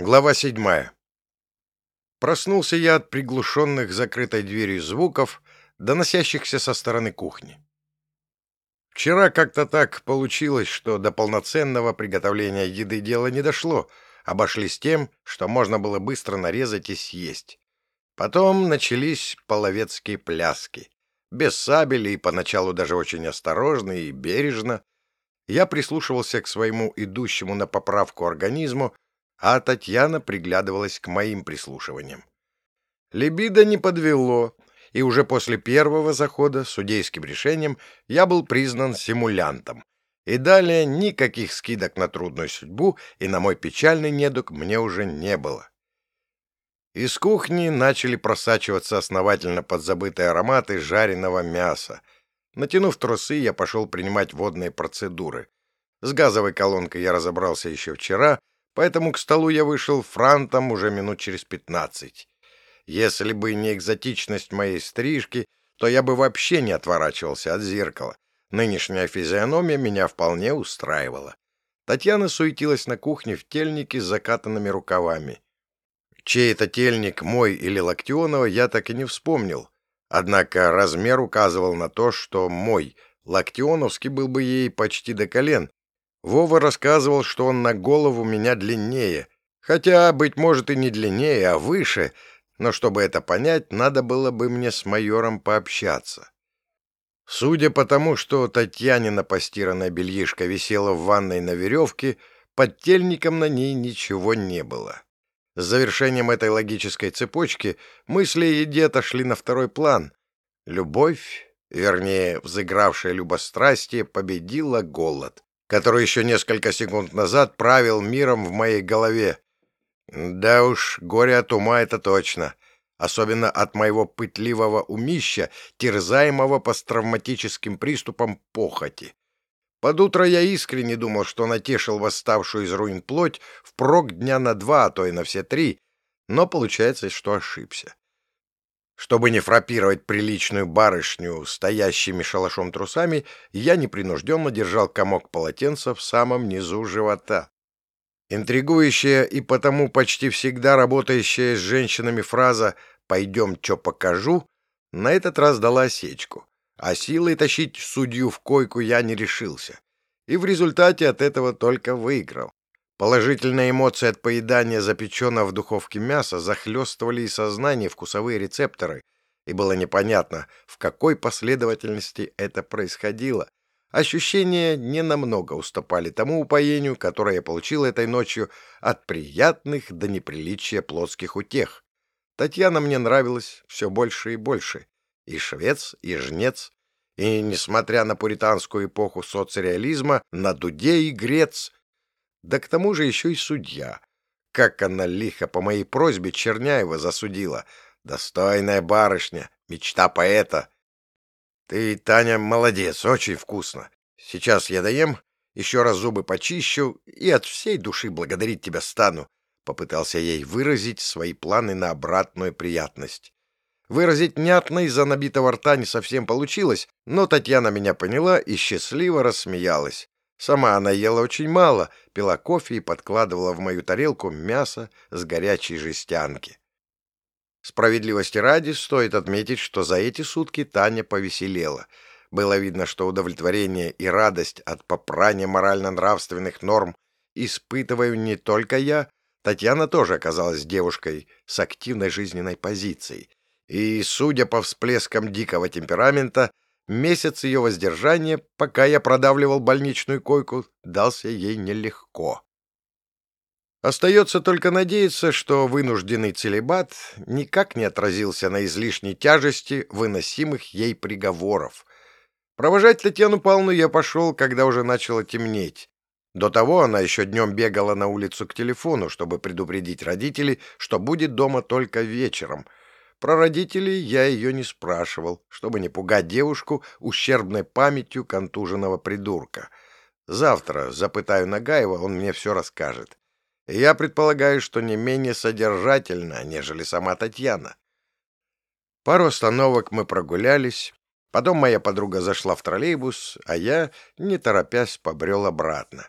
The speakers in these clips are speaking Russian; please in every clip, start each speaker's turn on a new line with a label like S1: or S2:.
S1: Глава седьмая. Проснулся я от приглушенных закрытой дверью звуков, доносящихся со стороны кухни. Вчера как-то так получилось, что до полноценного приготовления еды дело не дошло, обошлись тем, что можно было быстро нарезать и съесть. Потом начались половецкие пляски. Без сабели и поначалу даже очень осторожно и бережно. Я прислушивался к своему идущему на поправку организму, а Татьяна приглядывалась к моим прислушиваниям. Либидо не подвело, и уже после первого захода судейским решением я был признан симулянтом. И далее никаких скидок на трудную судьбу и на мой печальный недуг мне уже не было. Из кухни начали просачиваться основательно подзабытые ароматы жареного мяса. Натянув трусы, я пошел принимать водные процедуры. С газовой колонкой я разобрался еще вчера, поэтому к столу я вышел франтом уже минут через пятнадцать. Если бы не экзотичность моей стрижки, то я бы вообще не отворачивался от зеркала. Нынешняя физиономия меня вполне устраивала. Татьяна суетилась на кухне в тельнике с закатанными рукавами. Чей это тельник, мой или Локтионова, я так и не вспомнил. Однако размер указывал на то, что мой, Локтионовский, был бы ей почти до колен, Вова рассказывал, что он на голову меня длиннее, хотя, быть может, и не длиннее, а выше, но чтобы это понять, надо было бы мне с майором пообщаться. Судя по тому, что Татьянина постиранная бельишка висела в ванной на веревке, под тельником на ней ничего не было. С завершением этой логической цепочки мысли о еде отошли на второй план. Любовь, вернее, взыгравшее любострастие, победила голод который еще несколько секунд назад правил миром в моей голове. Да уж, горе от ума это точно. Особенно от моего пытливого умища, терзаемого посттравматическим приступом похоти. Под утро я искренне думал, что натешил восставшую из руин плоть впрок дня на два, а то и на все три, но получается, что ошибся. Чтобы не фрапировать приличную барышню стоящими шалашом трусами, я непринужденно держал комок полотенца в самом низу живота. Интригующая и потому почти всегда работающая с женщинами фраза «пойдем, чё покажу» на этот раз дала осечку, а силой тащить судью в койку я не решился. И в результате от этого только выиграл. Положительные эмоции от поедания запеченного в духовке мяса захлестывали и сознание, вкусовые рецепторы, и было непонятно, в какой последовательности это происходило. Ощущения ненамного уступали тому упоению, которое я получил этой ночью от приятных до неприличия плотских утех. Татьяна мне нравилась все больше и больше. И швец, и жнец, и, несмотря на пуританскую эпоху соцреализма, на дуде и грец — да к тому же еще и судья. Как она лихо по моей просьбе Черняева засудила. Достойная барышня, мечта поэта. Ты, Таня, молодец, очень вкусно. Сейчас я доем, еще раз зубы почищу и от всей души благодарить тебя стану. Попытался ей выразить свои планы на обратную приятность. Выразить внятно из-за набитого рта не совсем получилось, но Татьяна меня поняла и счастливо рассмеялась. Сама она ела очень мало, пила кофе и подкладывала в мою тарелку мясо с горячей жестянки. Справедливости ради стоит отметить, что за эти сутки Таня повеселела. Было видно, что удовлетворение и радость от попрания морально-нравственных норм испытываю не только я, Татьяна тоже оказалась девушкой с активной жизненной позицией. И, судя по всплескам дикого темперамента, Месяц ее воздержания, пока я продавливал больничную койку, дался ей нелегко. Остается только надеяться, что вынужденный целебат никак не отразился на излишней тяжести выносимых ей приговоров. Провожать Татьяну Павловну я пошел, когда уже начало темнеть. До того она еще днем бегала на улицу к телефону, чтобы предупредить родителей, что будет дома только вечером — про родителей я ее не спрашивал, чтобы не пугать девушку ущербной памятью контуженного придурка. Завтра запытаю Нагаева, он мне все расскажет. И я предполагаю, что не менее содержательно, нежели сама Татьяна. Пару остановок мы прогулялись. Потом моя подруга зашла в троллейбус, а я, не торопясь, побрел обратно.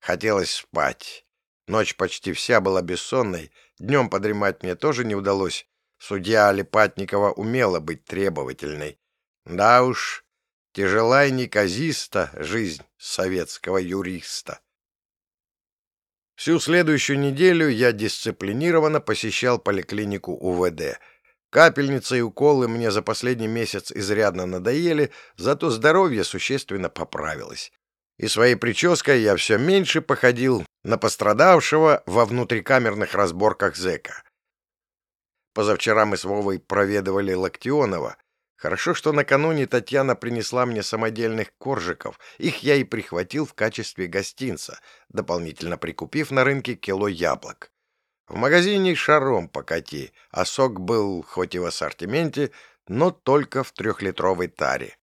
S1: Хотелось спать. Ночь почти вся была бессонной, днем подремать мне тоже не удалось. Судья Липатникова умела быть требовательной. Да уж, тяжела и неказиста жизнь советского юриста. Всю следующую неделю я дисциплинированно посещал поликлинику УВД. Капельницы и уколы мне за последний месяц изрядно надоели, зато здоровье существенно поправилось. И своей прической я все меньше походил на пострадавшего во внутрикамерных разборках зэка. Позавчера мы с Вовой проведывали Локтионова, Хорошо, что накануне Татьяна принесла мне самодельных коржиков. Их я и прихватил в качестве гостинца, дополнительно прикупив на рынке кило яблок. В магазине шаром покати, а сок был хоть и в ассортименте, но только в трехлитровой таре.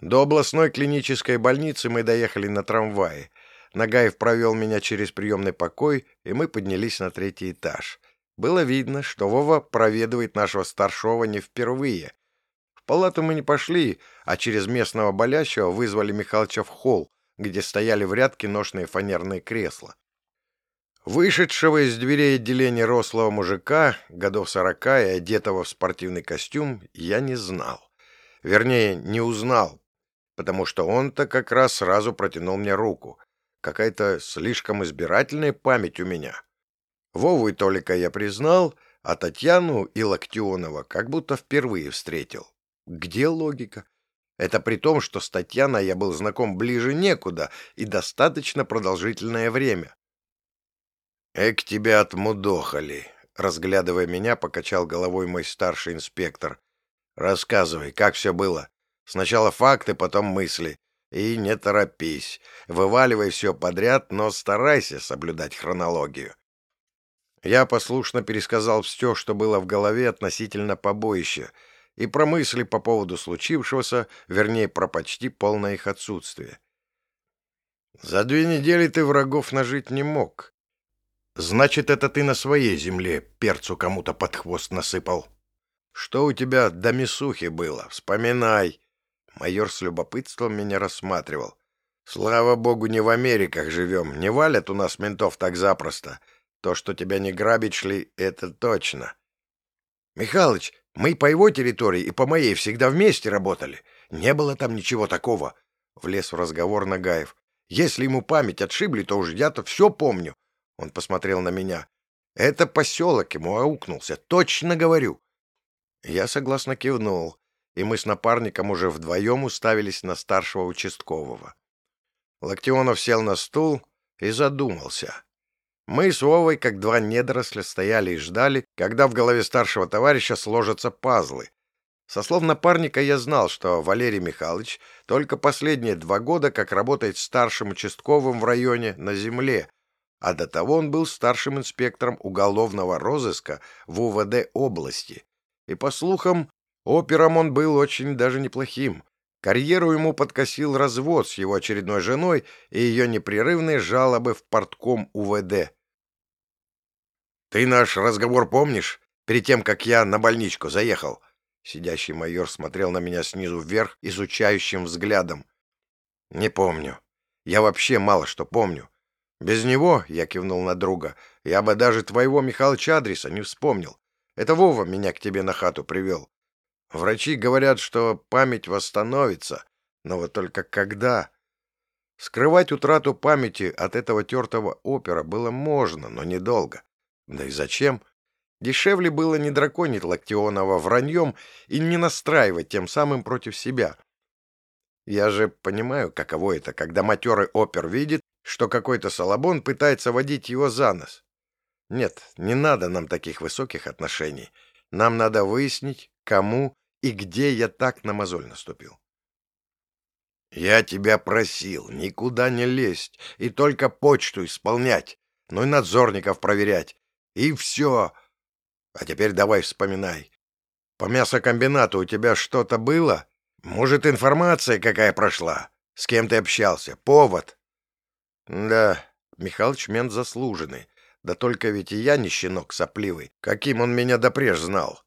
S1: До областной клинической больницы мы доехали на трамвае. Нагаев провел меня через приемный покой, и мы поднялись на третий этаж. Было видно, что Вова проведывает нашего старшего не впервые. В палату мы не пошли, а через местного болящего вызвали Михалыча в холл, где стояли в ряд киношные фанерные кресла. Вышедшего из дверей отделения рослого мужика, годов сорока и одетого в спортивный костюм, я не знал. Вернее, не узнал, потому что он-то как раз сразу протянул мне руку. Какая-то слишком избирательная память у меня. Вову и Толика я признал, а Татьяну и Локтионова как будто впервые встретил. Где логика? Это при том, что с Татьяной я был знаком ближе некуда и достаточно продолжительное время. «Эк, тебя отмудохали!» — разглядывая меня, покачал головой мой старший инспектор. «Рассказывай, как все было. Сначала факты, потом мысли. И не торопись. Вываливай все подряд, но старайся соблюдать хронологию. Я послушно пересказал все, что было в голове относительно побоища, и про мысли по поводу случившегося, вернее, про почти полное их отсутствие. «За две недели ты врагов нажить не мог. Значит, это ты на своей земле перцу кому-то под хвост насыпал. Что у тебя до мясухи было? Вспоминай!» Майор с любопытством меня рассматривал. «Слава богу, не в Америках живем, не валят у нас ментов так запросто». То, что тебя не грабить шли, это точно. Михалыч, мы по его территории и по моей всегда вместе работали. Не было там ничего такого. Влез в разговор Нагаев. Если ему память отшибли, то уж я-то все помню. Он посмотрел на меня. Это поселок ему аукнулся, точно говорю. Я согласно кивнул, и мы с напарником уже вдвоем уставились на старшего участкового. Локтионов сел на стул и задумался. Мы с Вовой, как два недоросля, стояли и ждали, когда в голове старшего товарища сложатся пазлы. Со слов напарника я знал, что Валерий Михайлович только последние два года как работает старшим участковым в районе на земле, а до того он был старшим инспектором уголовного розыска в УВД области. И, по слухам, опером он был очень даже неплохим. Карьеру ему подкосил развод с его очередной женой и ее непрерывные жалобы в портком УВД. «Ты наш разговор помнишь? Перед тем, как я на больничку заехал?» Сидящий майор смотрел на меня снизу вверх изучающим взглядом. «Не помню. Я вообще мало что помню. Без него, — я кивнул на друга, — я бы даже твоего Михалыча адреса не вспомнил. Это Вова меня к тебе на хату привел. Врачи говорят, что память восстановится, но вот только когда? Скрывать утрату памяти от этого тертого опера было можно, но недолго. Да и зачем? Дешевле было не драконить Лактионова враньем и не настраивать тем самым против себя. Я же понимаю, каково это, когда матерый опер видит, что какой-то Салабон пытается водить его за нос. Нет, не надо нам таких высоких отношений. Нам надо выяснить, кому и где я так на мозоль наступил. Я тебя просил никуда не лезть и только почту исполнять, ну и надзорников проверять, и все. А теперь давай вспоминай. По мясокомбинату у тебя что-то было? Может, информация какая прошла? С кем ты общался? Повод? Да, Михалыч мент заслуженный. Да только ведь и я не щенок сопливый, каким он меня допреж знал.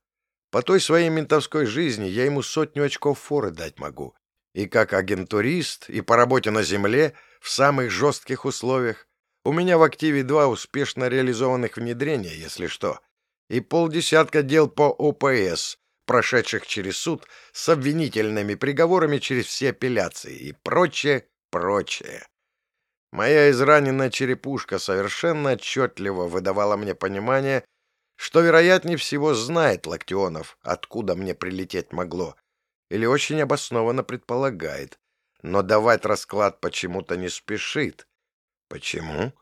S1: По той своей ментовской жизни я ему сотню очков форы дать могу. И как агентурист, и по работе на земле, в самых жестких условиях. У меня в активе два успешно реализованных внедрения, если что, и полдесятка дел по ОПС, прошедших через суд с обвинительными приговорами через все апелляции и прочее, прочее. Моя израненная черепушка совершенно отчетливо выдавала мне понимание, что, вероятнее всего, знает Локтионов, откуда мне прилететь могло, или очень обоснованно предполагает, но давать расклад почему-то не спешит. Почему?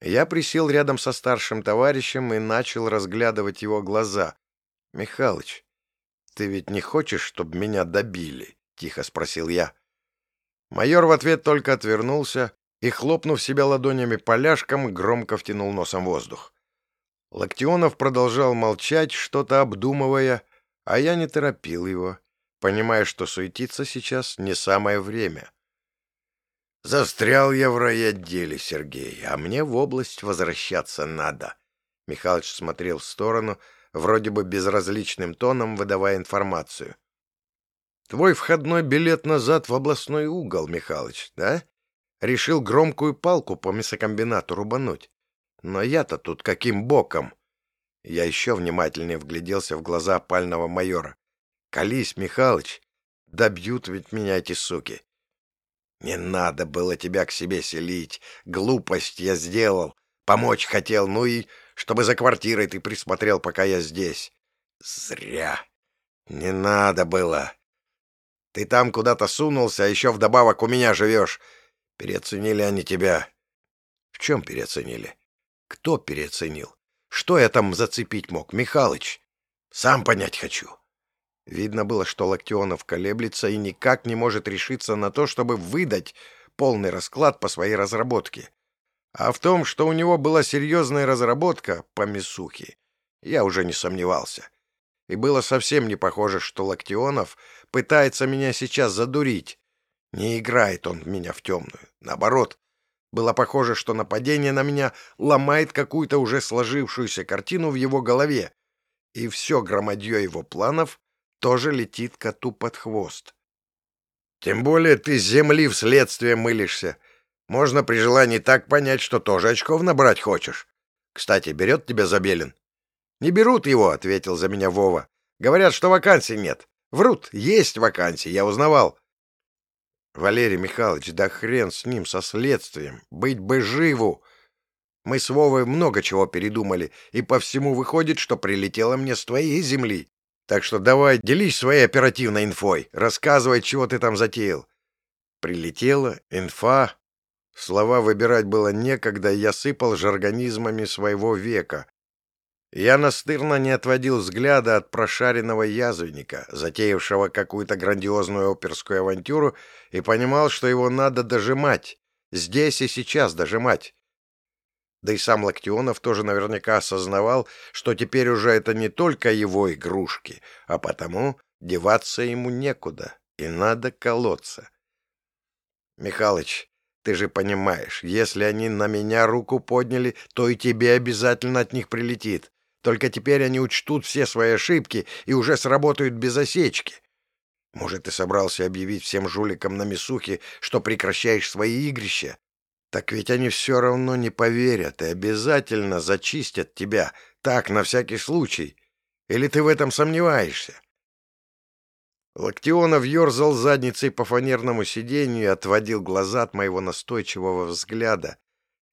S1: Я присел рядом со старшим товарищем и начал разглядывать его глаза. «Михалыч, ты ведь не хочешь, чтобы меня добили?» — тихо спросил я. Майор в ответ только отвернулся и, хлопнув себя ладонями поляшком, громко втянул носом воздух. Локтионов продолжал молчать, что-то обдумывая, а я не торопил его, понимая, что суетиться сейчас не самое время. «Застрял я в райотделе, Сергей, а мне в область возвращаться надо». Михалыч смотрел в сторону, вроде бы безразличным тоном выдавая информацию. Твой входной билет назад в областной угол, Михалыч, да? Решил громкую палку по мясокомбинату рубануть. Но я-то тут каким боком? Я еще внимательнее вгляделся в глаза опального майора. «Колись, Михалыч, добьют ведь меня эти суки!» «Не надо было тебя к себе селить. Глупость я сделал. Помочь хотел, ну и чтобы за квартирой ты присмотрел, пока я здесь. Зря. Не надо было. Ты там куда-то сунулся, а еще вдобавок у меня живешь. Переоценили они тебя. В чем переоценили? Кто переоценил? Что я там зацепить мог, Михалыч? Сам понять хочу. Видно было, что Локтионов колеблется и никак не может решиться на то, чтобы выдать полный расклад по своей разработке. А в том, что у него была серьезная разработка по Мисухе, я уже не сомневался. И было совсем не похоже, что Локтионов пытается меня сейчас задурить. Не играет он меня в темную. Наоборот, было похоже, что нападение на меня ломает какую-то уже сложившуюся картину в его голове, и все громадье его планов тоже летит коту под хвост. Тем более ты с земли вследствие мылишься. Можно при желании так понять, что тоже очков набрать хочешь. Кстати, берет тебя Забелин? — Не берут его, — ответил за меня Вова. — Говорят, что вакансий нет. Врут, есть вакансии, я узнавал. Валерий Михайлович, да хрен с ним, со следствием. Быть бы живу. Мы с Вовой много чего передумали, и по всему выходит, что прилетело мне с твоей земли. Так что давай, делись своей оперативной инфой, рассказывай, чего ты там затеял. Прилетела, инфа. Слова выбирать было некогда, я сыпал жаргонизмами своего века. Я настырно не отводил взгляда от прошаренного язвенника, затеявшего какую-то грандиозную оперскую авантюру, и понимал, что его надо дожимать, здесь и сейчас дожимать. Да и сам Локтионов тоже наверняка осознавал, что теперь уже это не только его игрушки, а потому деваться ему некуда, и надо колоться. «Михалыч, ты же понимаешь, если они на меня руку подняли, то и тебе обязательно от них прилетит. Только теперь они учтут все свои ошибки и уже сработают без осечки. Может, ты собрался объявить всем жуликам на Мисухе, что прекращаешь свои игрища? Так ведь они все равно не поверят и обязательно зачистят тебя, так, на всякий случай. Или ты в этом сомневаешься?» Локтионов ерзал задницей по фанерному сиденью и отводил глаза от моего настойчивого взгляда.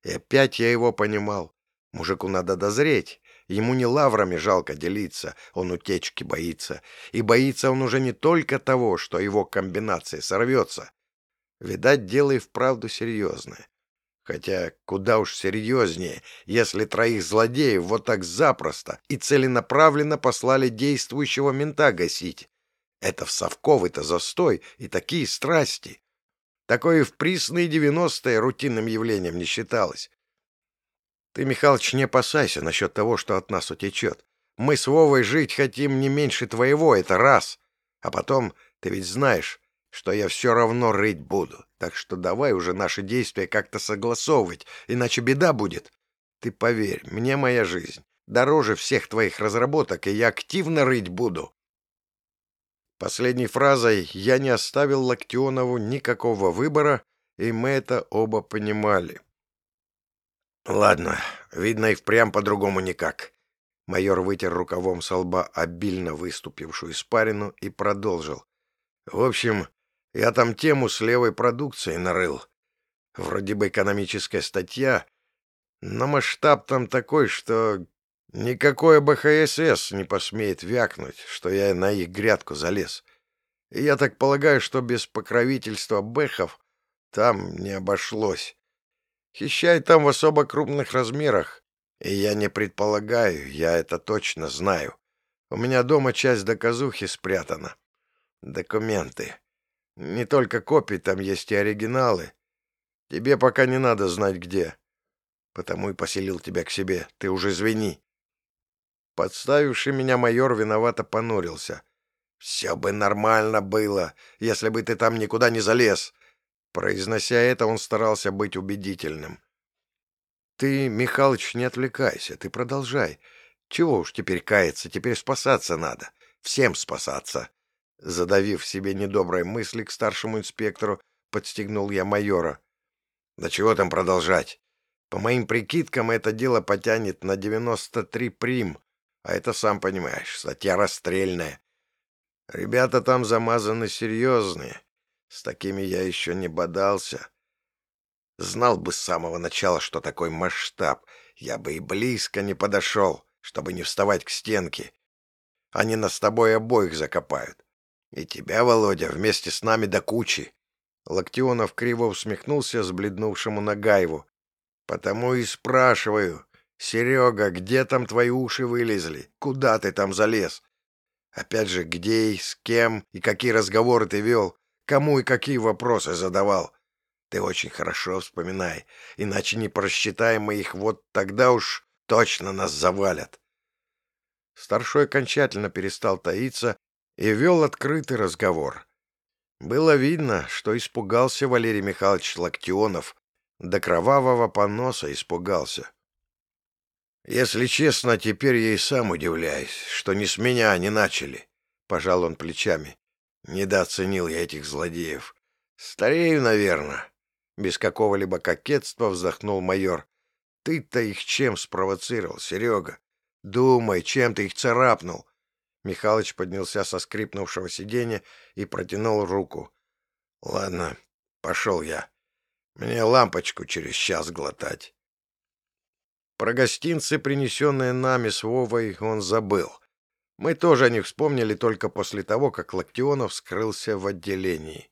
S1: И опять я его понимал. Мужику надо дозреть. Ему не лаврами жалко делиться, он утечки боится. И боится он уже не только того, что его комбинация сорвется. Видать, дело и вправду серьезное. Хотя куда уж серьезнее, если троих злодеев вот так запросто и целенаправленно послали действующего мента гасить. Это в совковый-то застой и такие страсти. Такое в присные девяностые рутинным явлением не считалось. Ты, Михалыч, не опасайся насчет того, что от нас утечет. Мы с Вовой жить хотим не меньше твоего, это раз. А потом, ты ведь знаешь, что я все равно рыть буду. Так что давай уже наши действия как-то согласовывать, иначе беда будет. Ты поверь, мне моя жизнь дороже всех твоих разработок, и я активно рыть буду. Последней фразой я не оставил Локтионову никакого выбора, и мы это оба понимали. Ладно, видно и впрямь по-другому никак. Майор вытер рукавом со лба обильно выступившую испарину и продолжил. В общем, я там тему с левой продукцией нарыл. Вроде бы экономическая статья, но масштаб там такой, что никакое БХСС не посмеет вякнуть, что я на их грядку залез. И я так полагаю, что без покровительства бэхов там не обошлось. Хищай там в особо крупных размерах, и я не предполагаю, я это точно знаю. У меня дома часть доказухи спрятана. Документы. Не только копии, там есть и оригиналы. Тебе пока не надо знать где. Потому и поселил тебя к себе. Ты уже извини. Подставивший меня майор виновато понурился. «Все бы нормально было, если бы ты там никуда не залез!» Произнося это, он старался быть убедительным. «Ты, Михалыч, не отвлекайся, ты продолжай. Чего уж теперь каяться, теперь спасаться надо. Всем спасаться!» Задавив себе недоброй мысли к старшему инспектору, подстегнул я майора. «Да чего там продолжать? По моим прикидкам, это дело потянет на 93 прим, а это, сам понимаешь, статья расстрельная. Ребята там замазаны серьезные. С такими я еще не бодался. Знал бы с самого начала, что такой масштаб, я бы и близко не подошел, чтобы не вставать к стенке. Они нас с тобой обоих закопают. И тебя, Володя, вместе с нами до кучи. Локтионов криво усмехнулся сбледнувшему Нагаеву. Потому и спрашиваю, Серега, где там твои уши вылезли? Куда ты там залез? Опять же, где и с кем и какие разговоры ты вел, кому и какие вопросы задавал. Ты очень хорошо вспоминай, иначе не просчитаем мы их, вот тогда уж точно нас завалят. Старшой окончательно перестал таиться и вел открытый разговор. Было видно, что испугался Валерий Михайлович Локтионов, до кровавого поноса испугался. Если честно, теперь я и сам удивляюсь, что не с меня они начали. Пожал он плечами. Недооценил я этих злодеев. Старею, наверное. Без какого-либо кокетства вздохнул майор. Ты-то их чем спровоцировал, Серега? Думай, чем ты их царапнул. Михалыч поднялся со скрипнувшего сиденья и протянул руку. Ладно, пошел я. Мне лампочку через час глотать. Про гостинцы, принесенные нами с Вовой, он забыл. Мы тоже о них вспомнили только после того, как Локтионов скрылся в отделении.